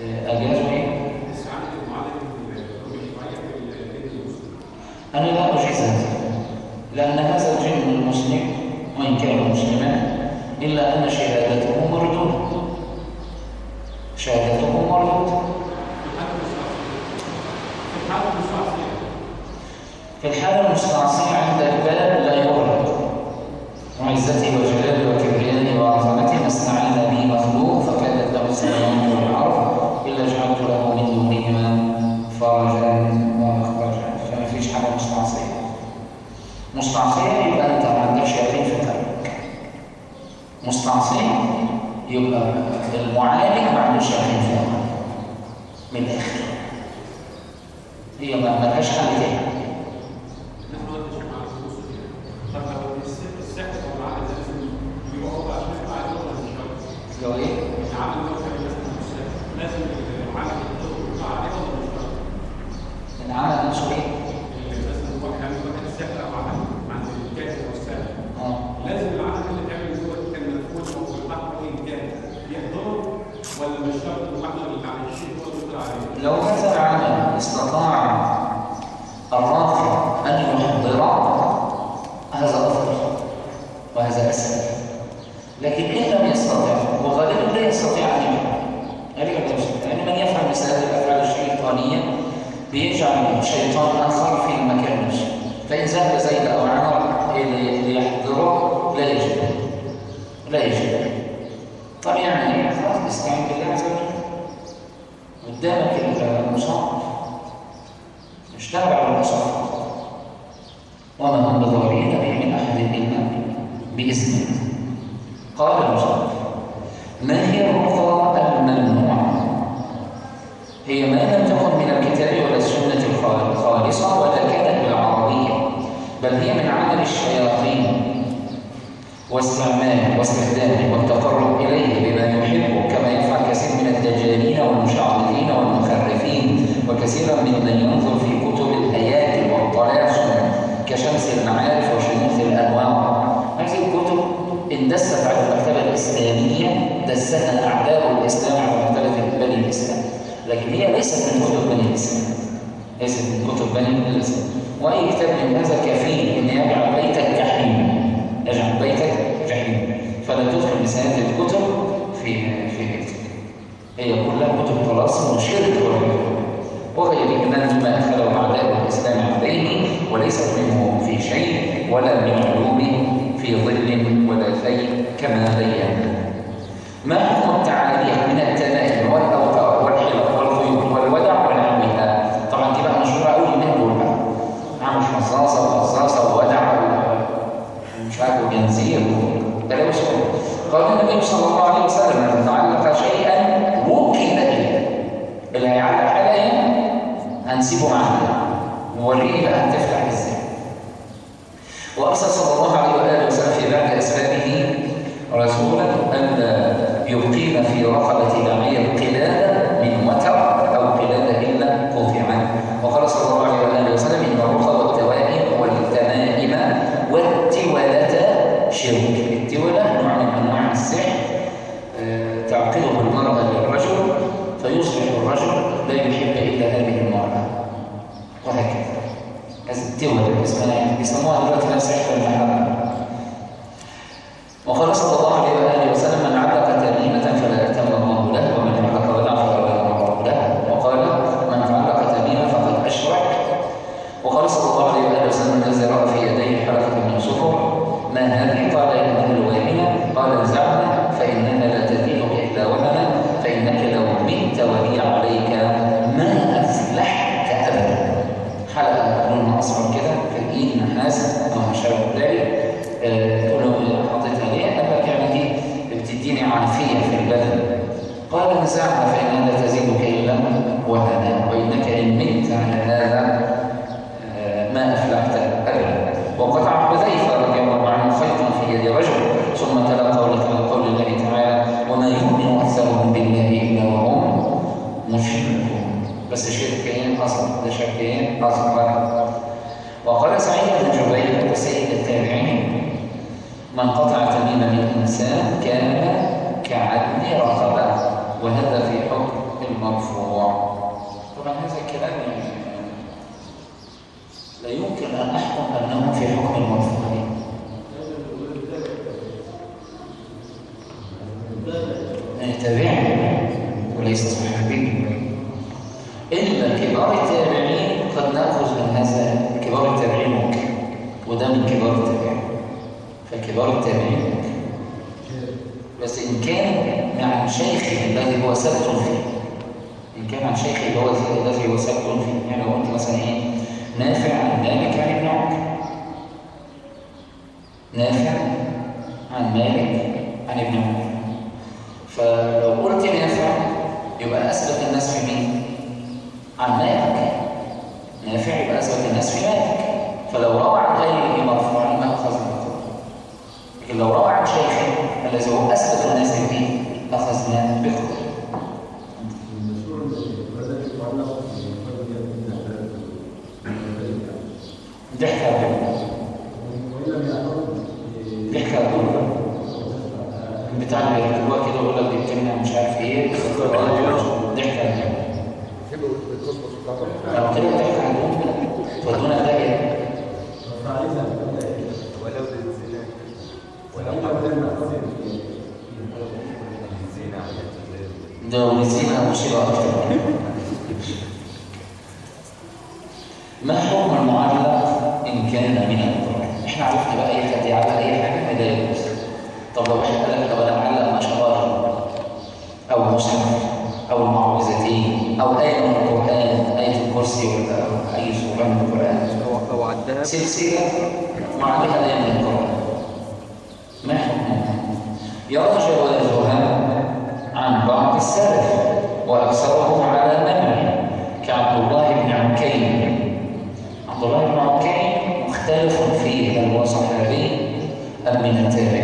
آه، إيه؟ أنا لا أجيز هذا لأن هذا الجن المسلم وإن كان مسلما إلا أن شهادته مردودة شهادته مردودة في الحالة المستعصية في عند الباب لا يغلق وعزته وجلاله وكبريائه وعظمته ما استعان به مخلوق فكانت له السماوات مستعصية يبقى أنت ما عندكش يقين في كلامك مستعصية يبقى المعالج ما عندوش يقين في أمره من الآخر. هي ما ملهاش حل تاني نحن نتشف مع الفلوس طب لو الس- السحر هو العالم ده لازم يبقى هو عشان يبقى عالم ولا مش شرط؟ لو إيه؟ العالم ده كان لازم السحر لازم العالم يبقى عليه ولا مش شرط؟ العمل نفسه إيه؟ مثلا هو كان واحد السحر أو عمل عند الكاتب أو الساحر آه. لازم العالم اللي تعمل جوه كان مفهوم أو في البحر وان كان يحضره ولا مش شرط المحضر اللي على الشيء هو اللي يطلع عليه؟ لو هذا العمل استطاع الراقي أن يحضره هذا أفضل وهذا أسهل لكن إن لم يستطع وغالبا لا يستطيع أن يفعل غالبا لا يستطيع لأن من يفعل مثل هذه الأفعال الشيطانية بيجعل شيطان آخر في المكان نفسه ذهب زيد أو عمر لي- ليحضره لا يجب. لا يجب. طب يعني؟ خلاص استعين بالله عز وجل. قدامك المصاب اشتغل على المصاب وما هم بضارين به من أحد إلا بإذنه. قال المصاب ما هي الرقى الممنوعة؟ هي ما لم تكن من الكتاب ولا السنة الخالصة ولا بل هي من عمل الشياطين. واستعماله واستخدامه والتقرب إليه بما يحب كما يفعل كثير من الدجالين والمشعوذين والمخرفين وكثيرا ممن ينظر في كتب الهياكل والطلاسم كشمس المعارف وشموس الأنوار. هذه الكتب اندست على المكتبة الإسلامية دسها أعداء الإسلام على مكتبة بني الإسلام. لكن هي ليست من كتب بني الإسلام. ليست من كتب بني الإسلام. وأي كتاب من هذا كفيل أن يجعل بيتك جحيم يجعل بيتك جحيم فلا تدخل هذه الكتب في في بيتك هي كلها. كتب طلاسم وشرك وغيره وغيره مما أدخله أعداء الإسلام عليه وليست منه في شيء ولا من علومه في ظل ولا في كما بينا ما حكم قال النبي صلى الله عليه وسلم من تعلق شيئا وكل إليه اللي هيعلق هنا هنسيبه معانا ووريه بقى هتفلح إزاي وأرسل بس شركين أصلا ده شركين أصلا وقال سعيد بن جبير وسيد التابعين من قطع تميما من إنسان كان كعدل رقبة وهذا في حكم المرفوع. طبعا هذا الكلام يعني لا يمكن أن أحكم أنه في حكم المرفوع تابعي وليس صحابي إلا كبار التابعين نأخذ من هذا كبار التابعين ممكن وده من كبار التابعين. فكبار التابعين بس إن كان عن شيخه الذي هو سبت فيه إن كان اللي هو الذي هو سبت فيه يعني لو قلت مثلا إيه نافع عن مالك عن ابن عمر نافع عن مالك عن ابن عمر فلو قلت نافع يبقى أثبت الناس في مين؟ عن مالك. نافع يبقى أثبت الناس في مالك فلو روى عن غيره مرفوعا ما أخذ المرفوع لكن لو روى عن شيخه الذي هو أثبت الناس فيه أخذنا بقدر ضحك ضحك بتاع اللي بيركبوها كده يقول لك بيتمنع مش عارف إيه ضحك ضحك عندهم تودونا في داهيه ولو للزنا ولو ده ونسينا مصيبه أكتر ما حكم المعلق إن كان من القرآن؟ إحنا عرفنا بقى كانت على أي حاجة ما ده يجوز طب لو إحنا قال لك أنا معلق مشوار أو مصحف أو المعوذتين أو آية من القرآن آية الكرسي ولا اي سوره من القرآن. هو هو عدها؟ سلسلة وعليها إيه من حكمها يرى جوازها عن بعض السلف وأكثرهم على منع كعبد الله بن عكيم. عبد الله بن عكيم مختلف فيه هل هو صحابي ام من التابعين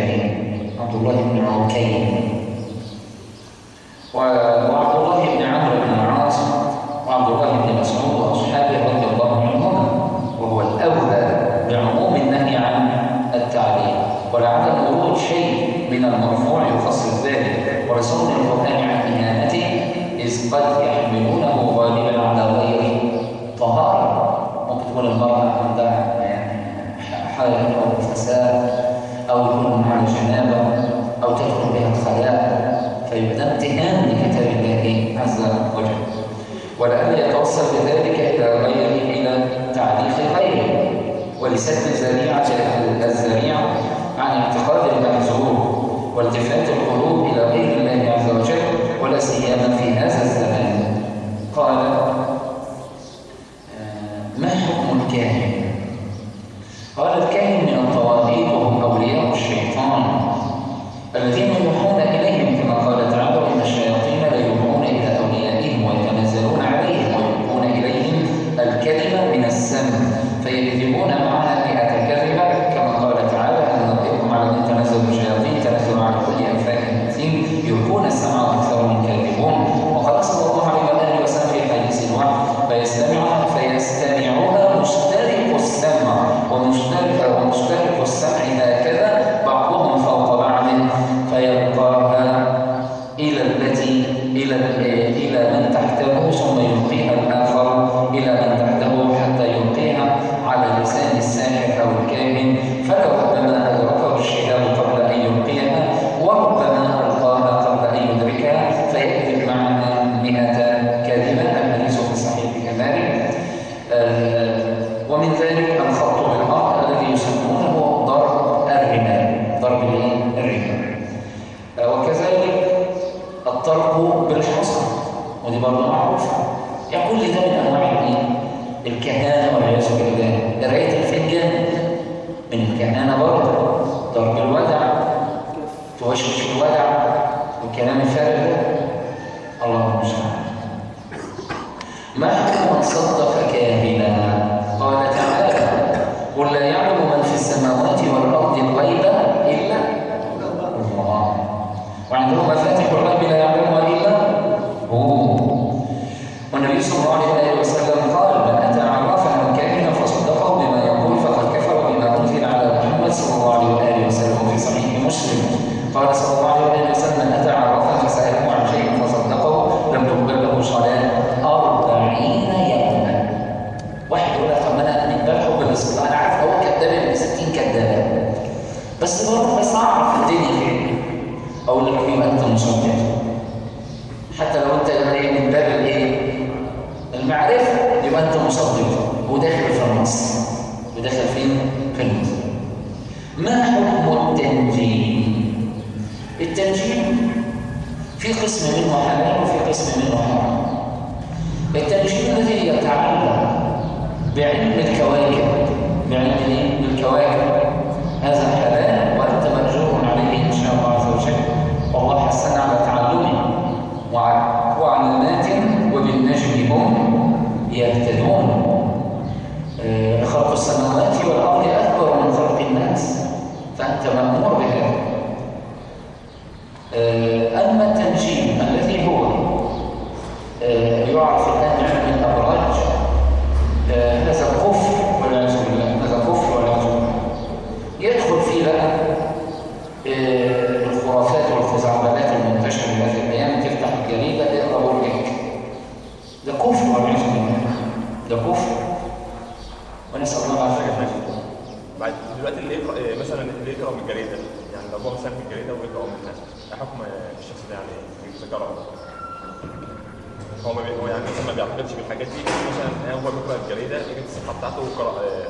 بالحاجات دي مثلا هو بيقرا الجريده يجي الصفحة بتاعته ويقرا آه،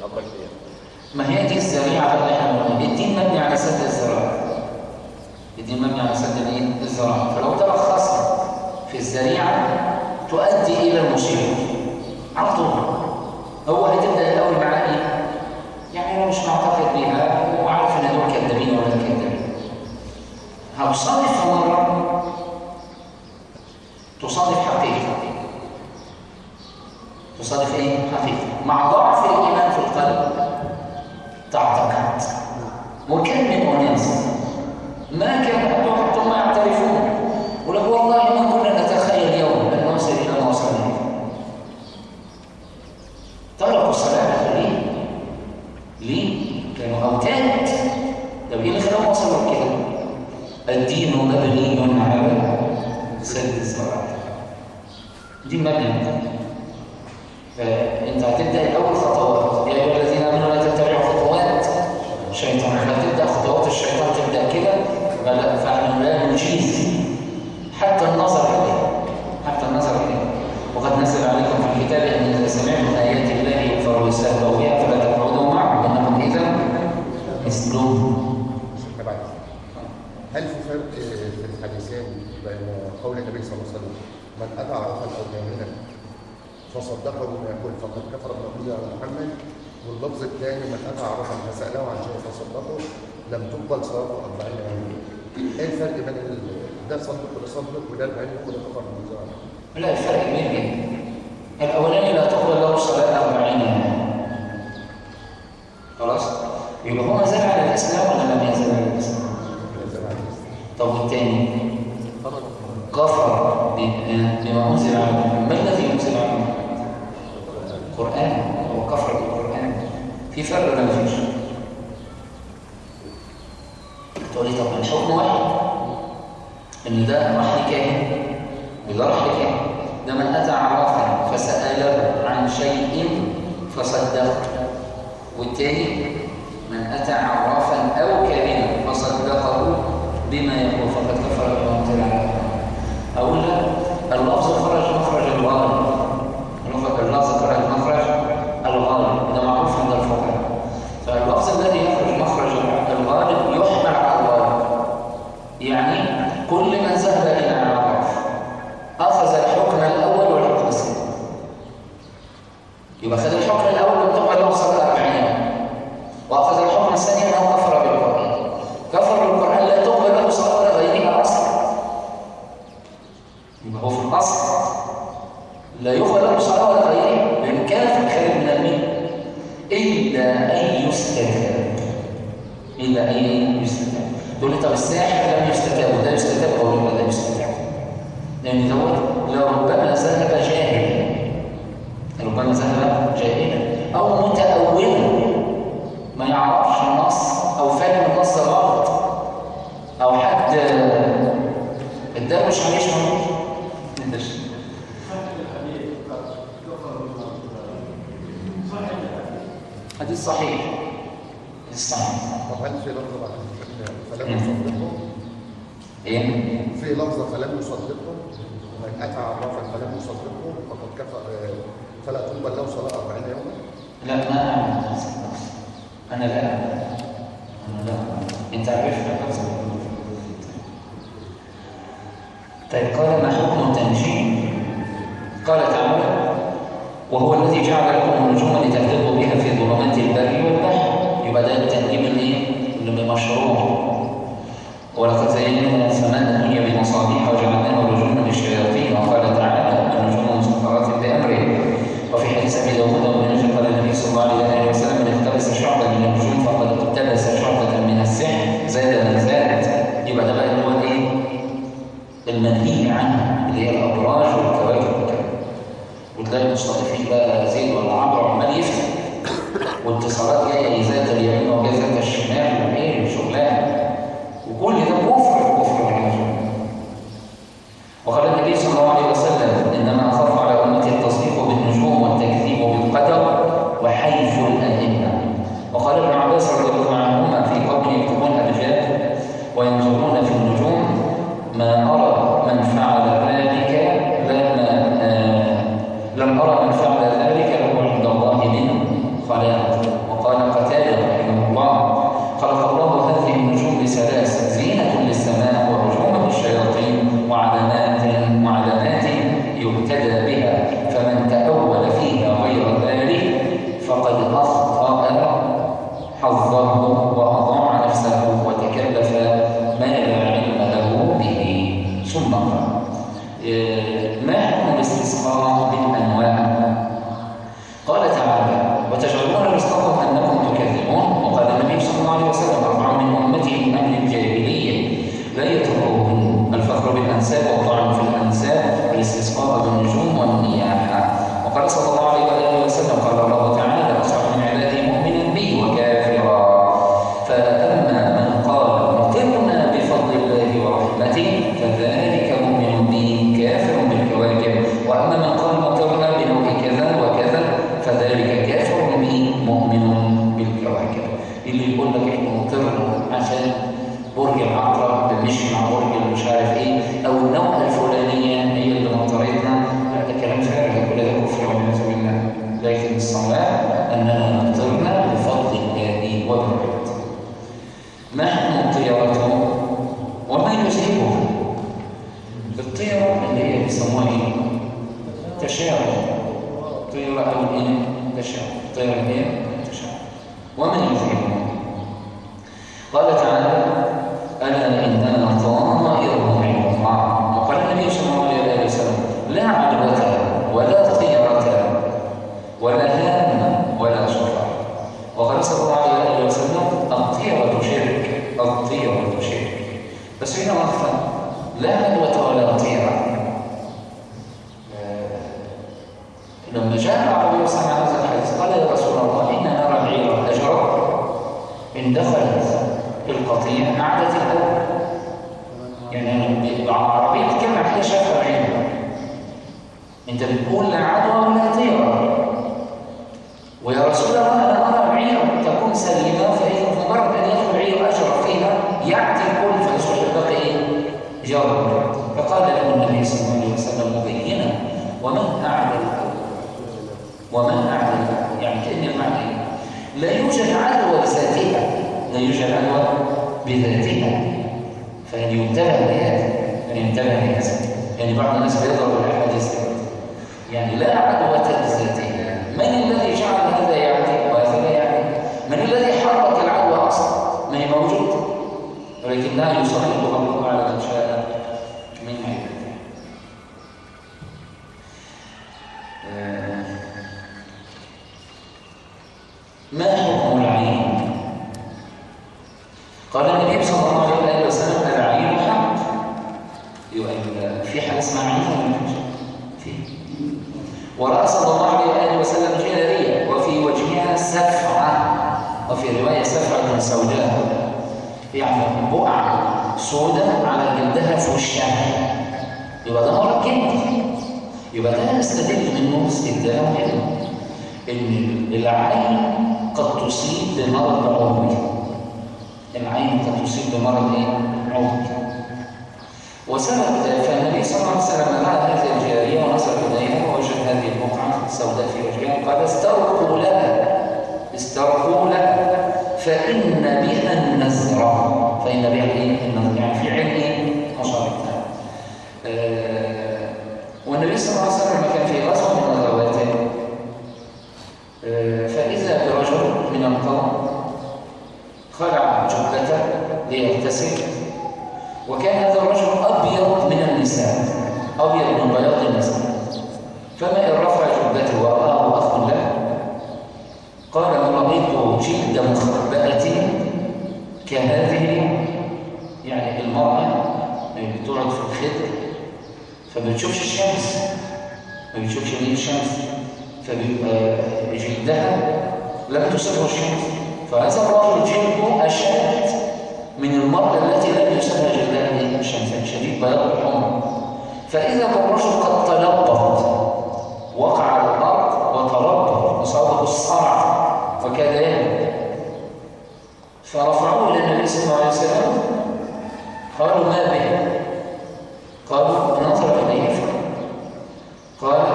الابراج دي ما هي دي الذريعة بقى اللي إحنا بنقولها. الدين مبني على سد الذرائع الدين مبني على سد الإيه؟ الذرائع فلو تلخصنا في الذريعة تؤدي إلى المصيبه على طول هو هتبدأ الأول معاه إيه؟ يعني أنا مش معتقد بيها وعارف إن دول كذابين ولا كذابين هتصادف مرة تصادف تصادف إيه؟ حقيقه مع ضعف الإيمان في القلب. تعتقد وكم من ما كان ثم يعترفون. ولك والله مثلهم هل في فرق في الحديثين بين قول النبي صلى الله عليه وسلم من اتى عرفا أو كاملا فصدقه بما يقول فقد كفر بما على محمد واللفظ الثاني من اتى عرفا فسأله عن شيء فصدقه لم تقبل صلاته 40 يوما إيه الفرق بين ده صدق وده صدق وده العلم وده كفر بالنظام لا الفرق جدا الأولاني لا تقبل له صلاة 40 يوما يبقى هو زال على الاسلام ولا لم يزل على الاسلام طب والتاني؟ كفر بما أنزل على ما الذي أنزل على القرآن. هو كفر بالقرآن. في فرق ولا ما فيش؟ تقول لي طب الحكم واحد إن ده رحل كاهن وده رحل كاهن ده من أتى عرافا فسأله عن شيء فصدقه. والتاني؟ من أتى عرافا أو كاهنا فصدقه بما يقول. فقد كفر على محمد أقول لك اللفظ خرج مخرج الغالب اللفظ المنهي عنه اللي هي الابراج والكواكب وكده وتلاقي المصطلحين إيه؟ بقى زيد ولا عمرو عمال يفتح واتصالات جاية إيه؟ ذات اليمين وجاية ذات الشمال وايه وشغلانه وكل ده كفر كفر بالله وقال النبي صلى الله عليه وسلم إنما أخاف على أمتي الشرائع بذاتها. فإن ينتبه لهذا ان ينتبه لهذا. يعني بعض الناس بيضرب الأحاديث يعني لا عدوى لذاتها. من الذي جعل هذا يعني وهذا لا يعني؟ من الذي حرك العدوى أصلا؟ ما هي موجودة. ولكنها يسلطها الله على من شاء من عباده صلى الله عليه وسلم تبعين حمد يبقى في حاجة اسمها عين ولا في وراى صلى الله عليه وسلم جاريه وفي وجهها سفعة وفي رواية سفعة سوداء. يعني بقعة سوداء على جلدها في وشها. يبقى ده مرض جلد يبقى ده نستدل منه استدلال إن العين قد تصيب بمرض عمري العين قد تصيب بمرض عود. وسرت فالنبي صلى الله عليه وسلم مع هذه الجارية ونصر إليها؟ ووجد هذه البقعة السوداء في وجهها. قال استرقوا لها. استرقوا لها. فإن بها النزرة. فإن بها النزر يعني في علم نشرتها آه، والنبي صلى الله عليه وسلم ليغتسل وكان هذا الرجل أبيض من النساء أبيض من بياض النساء. فما إن رفع جبته ورآه أخ له قال رأيت جلد مخبأة كهذه يعني المرأة اللي بتقعد في الخدر. فما بتشوفش الشمس ما بتشوفش ليه الشمس؟ فبيبقى جلدها لم تصبه الشمس. فهذا الرجل جلده أشد من المرأة التي لم يصبها جلدها الشمس شديد بياض الحمر. فإذا بالرجل قد تلبط وقع على الأرض وتلبط وصابه الصرع وكاد يهلك فرفعوه إلى النبي صلى الله عليه وسلم قالوا ما به؟ قالوا نظر إليه. قال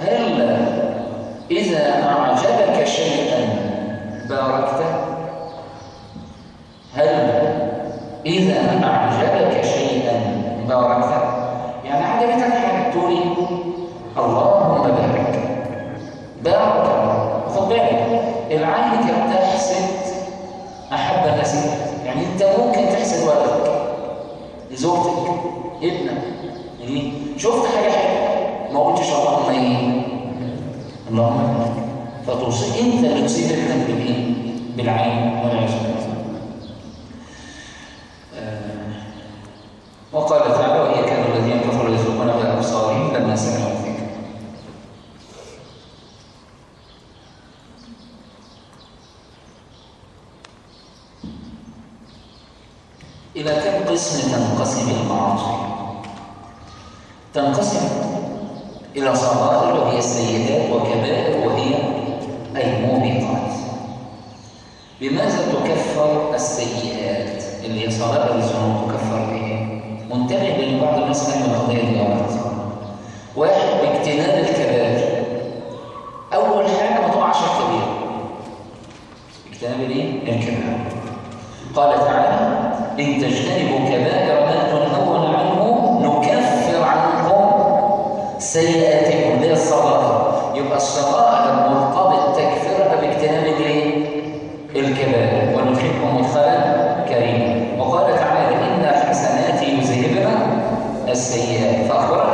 هل إذا أعجبك شيئا باركته هل أعجبك شيئا. باركته يعني عجبتك حاجة تقولي اللهم بارك. بارك. الله خد بالك العين كانت تحسد. أحب إليك. يعني أنت ممكن تحسد ولدك. لزوجتك ابنك. إيه؟ شفت حاجة حلوة؟ ما قلتش اللهم إيه اللهم بارك. فتوصي أنت اللي تصيب ابنك بالإيه؟ بالعين والعياذ بالله إلى كم قسم تنقسم المعاصي؟ تنقسم إلى صغائر وهي السيئات وكبائر وهي الموبقات بماذا تكفر السيئات اللي هي صغائر الذنوب تكفر بايه؟ منتبه لأن بعض الناس فاهم القضية دي غلط واحد باجتناب الكبائر أول حاجة ما تقعش الكبيره اجتناب الإيه؟ الكبائر قال تعالى إن تجتنبوا كبائر ما تنهون عنه نكفر عنكم سيئاتكم. هي الصغائر يبقى الصغائر مرتبط تكفيرها باجتناب الإيه؟ الكبائر. وندخلكم مدخلا كريما وقال تعالى إن الحسنات يذهبن السيئات. فأخبرنا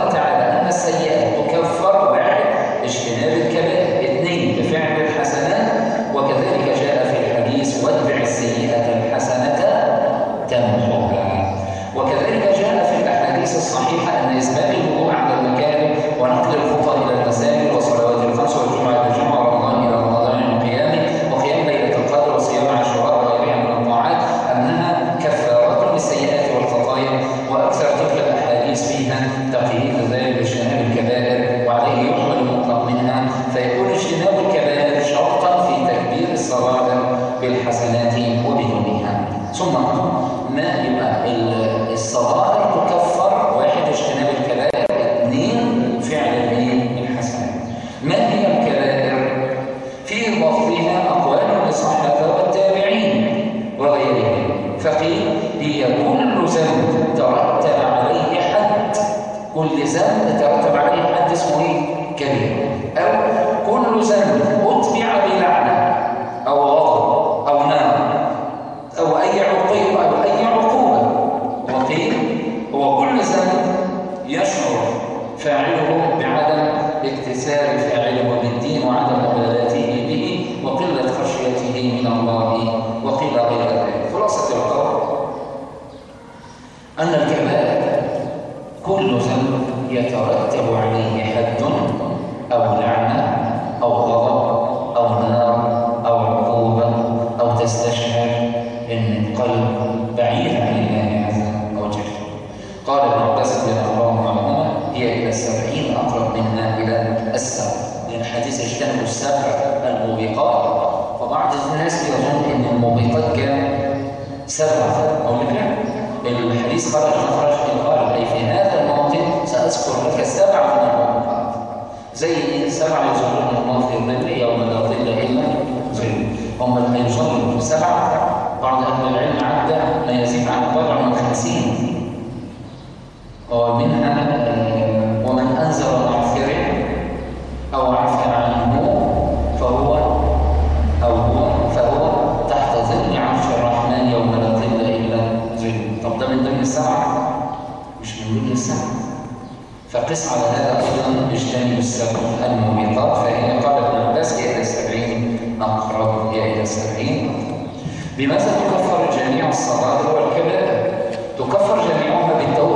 بماذا تكفر جميع الصغائر والكبائر؟ تكفر جميعها بالتوبة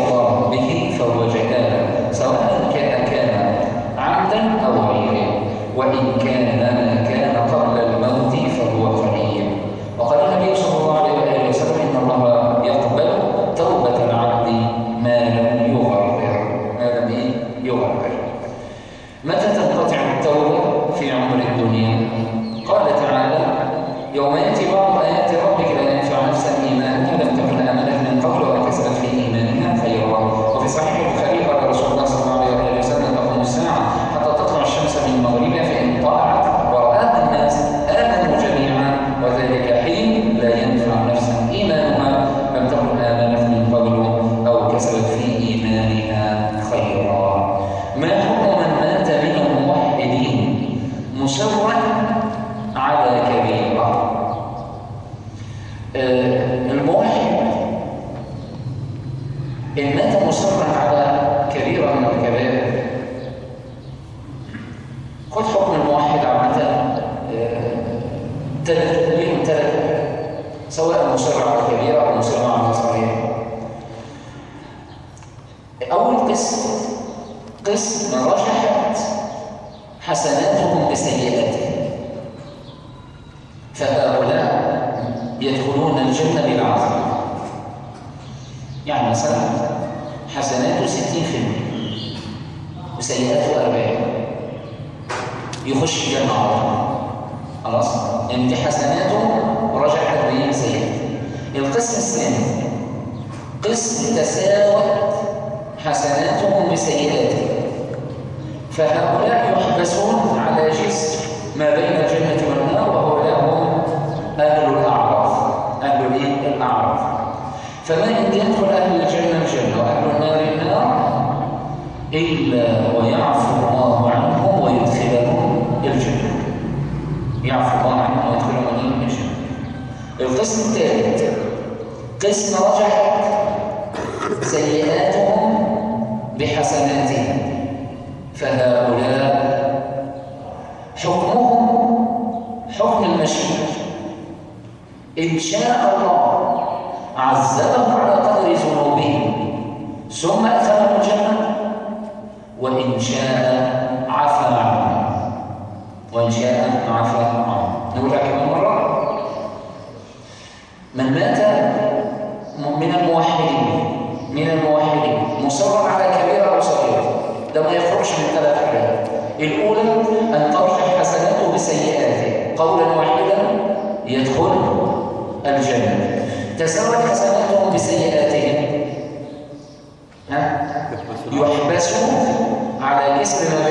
رجحت حسناتهم بسيئاتهم فهؤلاء يدخلون الجنة بالعظم يعني مثلا حسناته 60 خدمة وسيئاته 40 يخش الجنة على خلاص؟ يعني انت حسناته ورجحت به سيئاته القسم الثاني قسم تساوت حسناتهم بسيئاتهم فهؤلاء يحبسون على جسر ما بين الجنة والنار وهؤلاء هم أهل الأعراف أهل إيه؟ الأعراف. فمن يدخل أهل الجنة الجنة وأهل النار النار إلا ويعفو الله عنهم ويدخلهم الجنة. يعفو الله عنهم ويدخلهم الجنة. القسم الثالث قسم رجحت سيئاتهم بحسناتهم. فهؤلاء حكمهم حكم المشيئة. إن شاء الله عذبهم على قدر ذنوبهم ثم أدخلهم الجنة. وإن شاء عفى عنهم. وإن شاء عفى عنهم. نقول كمان مرة؟ من مات من الموحدين من الموحدين. مصر على كبيرة وصغيرة ده ما يخرجش من ثلاث حاجات. الأولى أن ترجح حسناته بسيئاته. قولا واحدا يدخل الجنة. تساوت حسناتهم بسيئاتهم ها؟ على الاسم ما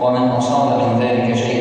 ومن أصاب من ذلك شيئا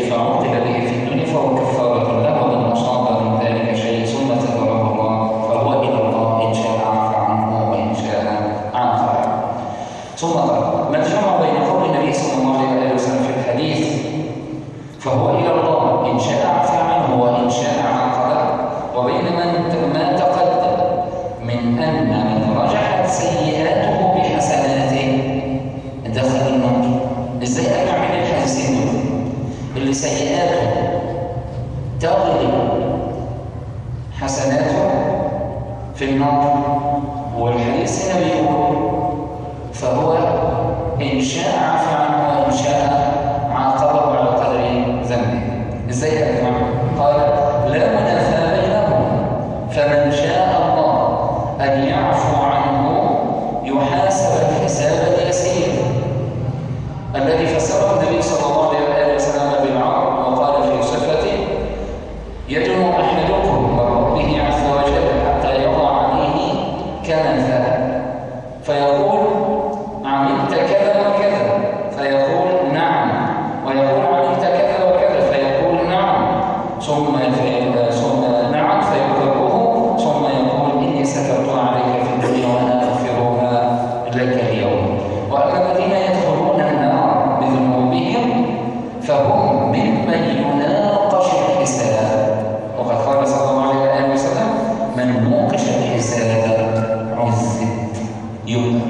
يوم.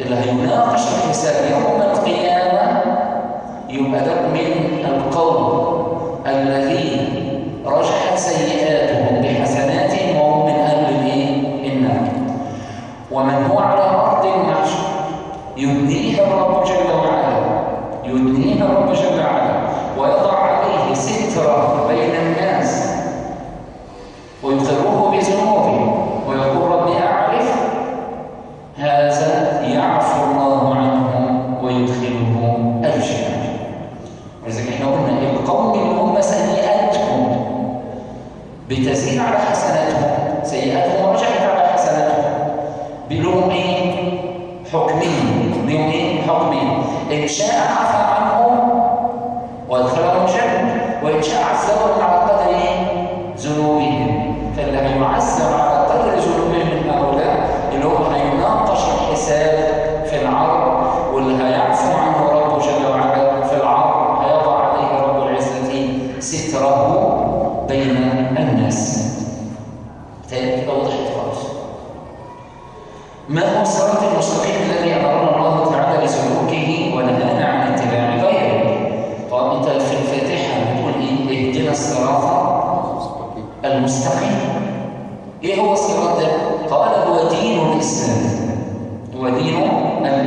اللي هيناقش الحساب يوم القيامة يبقى من القوم.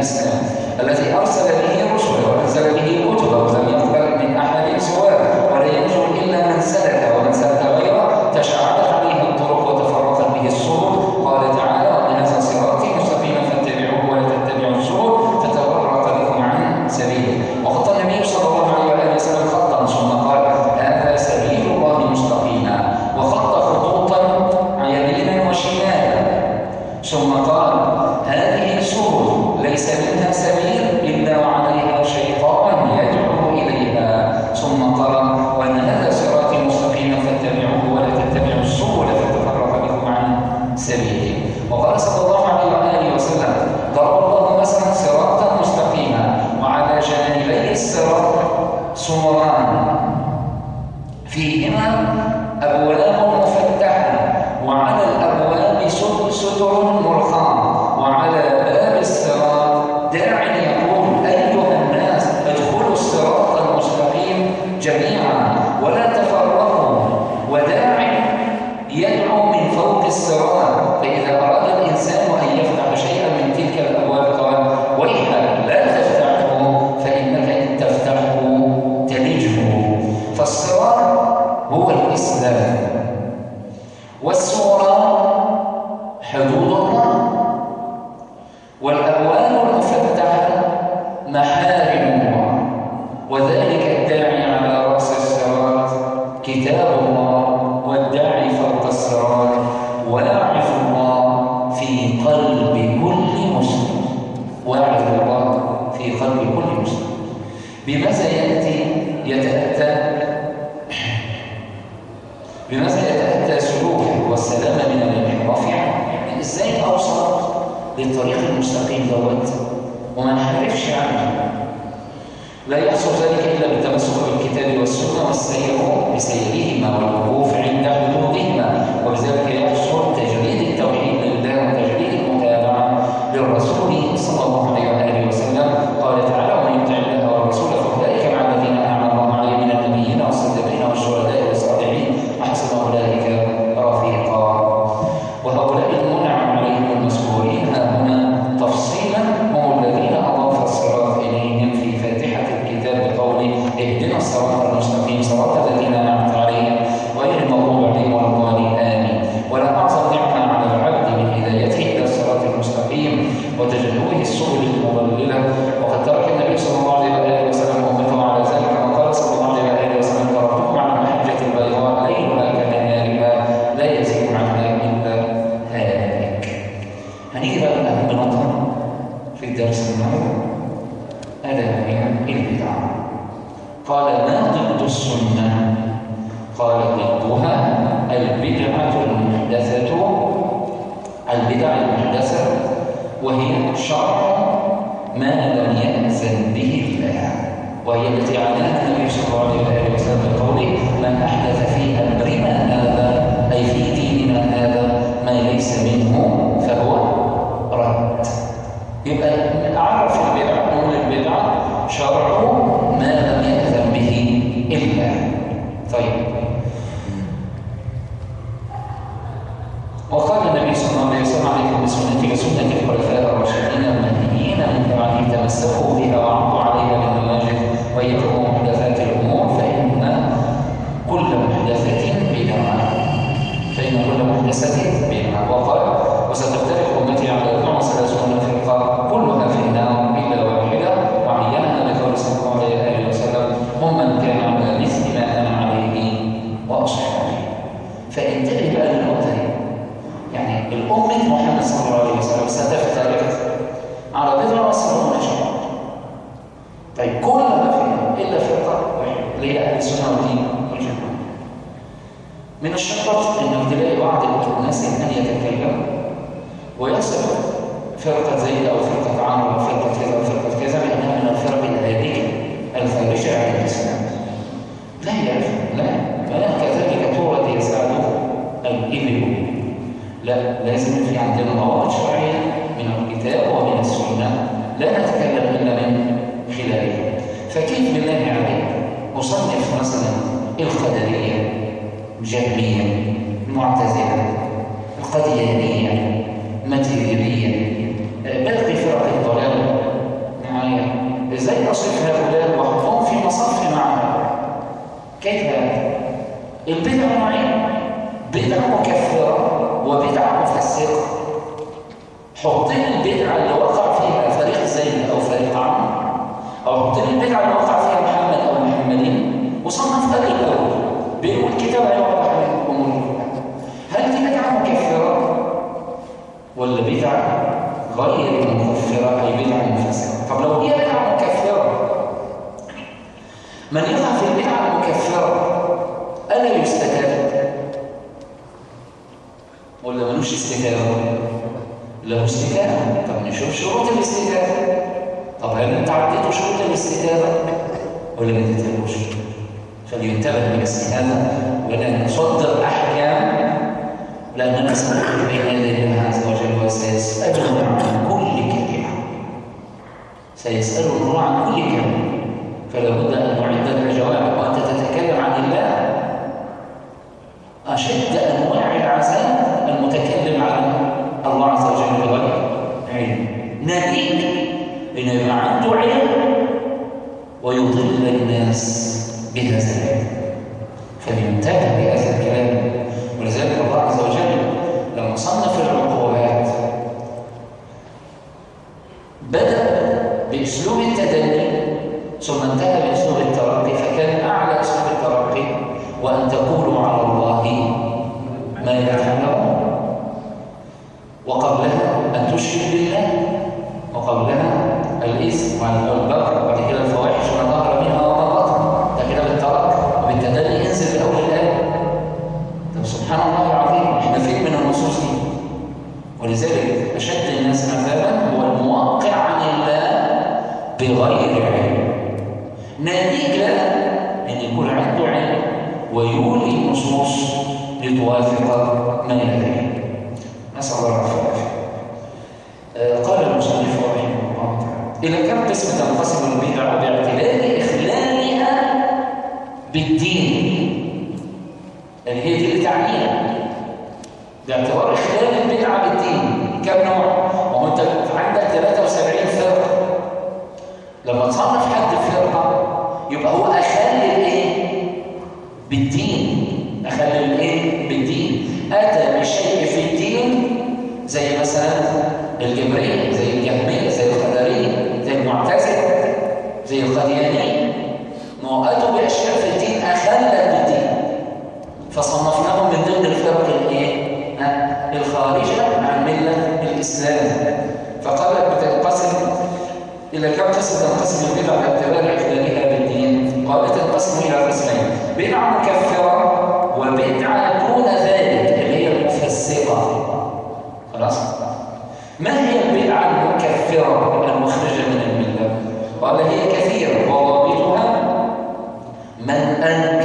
السلام التي أرسل به رسله وأنزل به للطريق المستقيم دوت؟ وما انحرفش عنه. que bien, وهي شرع ما لم يأذن به الله. وهي التي عناها النبي صلى الله عليه وسلم بقوله من أحدث في أمرنا هذا أي في ديننا هذا ما ليس منه فهو رد. يبقى أعرف البدعة نقول البدعة شرع ما لم يأذن به إلا. طيب وقال النبي صلى الله عليه بسنتي وسنة الخلفاء الراشدين المهديين بعدي تمسكوا بها وعضوا عليها بالنواجذ وإياكم محدثات الأمور فإن كل محدثة بدعة. فإن كل محدثة بدعة. وقال وستفترق أمتي على 33 فرقة كلها في النار. الأمة محمد صلى الله عليه وسلم ستفترق على بضع شهر طيب كل ما فيها إلا فرقة واحدة اللي هي أهل السنة والدين والجماعة. من الشرط انك تلاقي بعض الناس أن يتكلم ويصف فرقة زيد أو فرقه عمرو أو فرقه كذا أو فرقه كذا بانها من الفرق الهادئه الخارجه عن الاسلام لا يا أخي لا ولا كذلك تورد يساعد الابل لا لازم في عندنا ضوابط شرعيه من الكتاب ومن السنة لا نتكلم الا من خلالها فكيف بالله عليك اصنف مثلا القدريه جهمية معتزلة قديانية ماتيريالية باقي فرق الضلال. معايا. إزاي اصف هؤلاء واحطهم في مصف معها كيف؟ البدع نوعين بدع مكفرة وبدع مفسقة. حط لي البدعة اللي وقع فيها فريق زيد أو فريق عمرو أو حط لي البدعة اللي وقع فيها محمد أو محمدين. وصنف الأول بيقول كتاب هيقرا حاليا ومنكر هل دي بدعة مكفرة؟ ولا بدعة غير مكفرة؟ أي بدعة منفسده طب لو هي بدعة مكفرة من يقع في البدعة المكفرة؟ الا يستتاب ولا ملوش استتابه له استتابه طب نشوف شروط الاستتابه طب هل أنت عديت شروط الاستتابه ولا ما تتابعوش؟ فلينتبه لمثل هذا ولا نصدر أحكام لاننا سنقول بين يدي الله عز وجل وسيساله عن كل كلمة. سيسأله الله عن كل كلمة. فلا بد أن نعد لك جواب وأنت تتكلم عن الله. أشد أنواع العزاء المتكلم عن الله عز وجل بغير علم ناهيك انه يبقى عنده علم ويضل الناس. بهذا العلم فبمنتهى الإسلام فقالت بتنقسم إلى كم قسم تنقسم البدع باعتبار إخلالها بالدين؟ قالت تنقسم إلى قسمين بدعة مكفرة وبدعة دون ذلك اللي هي المفسرة خلاص؟ ما هي البدعة المكفرة المخرجة من الملة؟ قال هي كثيرة وضابطها من أنت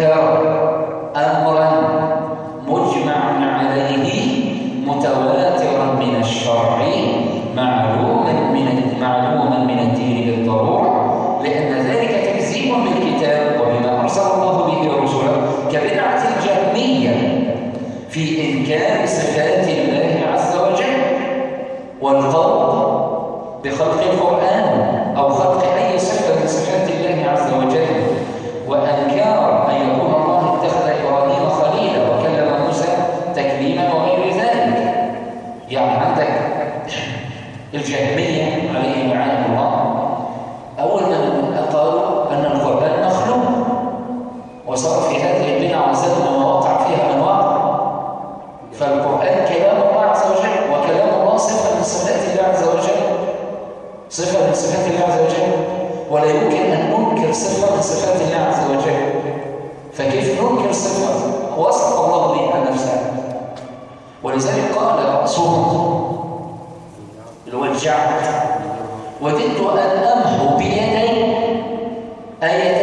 А это